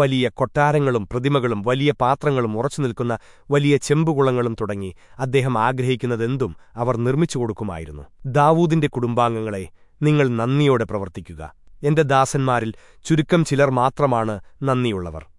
വലിയ കൊട്ടാരങ്ങളും പ്രതിമകളും വലിയ പാത്രങ്ങളും ഉറച്ചു നിൽക്കുന്ന വലിയ ചെമ്പുകുളങ്ങളും തുടങ്ങി അദ്ദേഹം ആഗ്രഹിക്കുന്നതെന്തും അവർ നിർമ്മിച്ചു കൊടുക്കുമായിരുന്നു. ദാവൂദിന്റെ കുടുംബാംഗങ്ങളെ നിങ്ങൾ നന്ദിയോടെ പ്രവർത്തിക്കുക. എന്റെ ദാസന്മാരിൽ ചുരുക്കം ചിലർ മാത്രമാണ് നന്ദിയുള്ളവർ.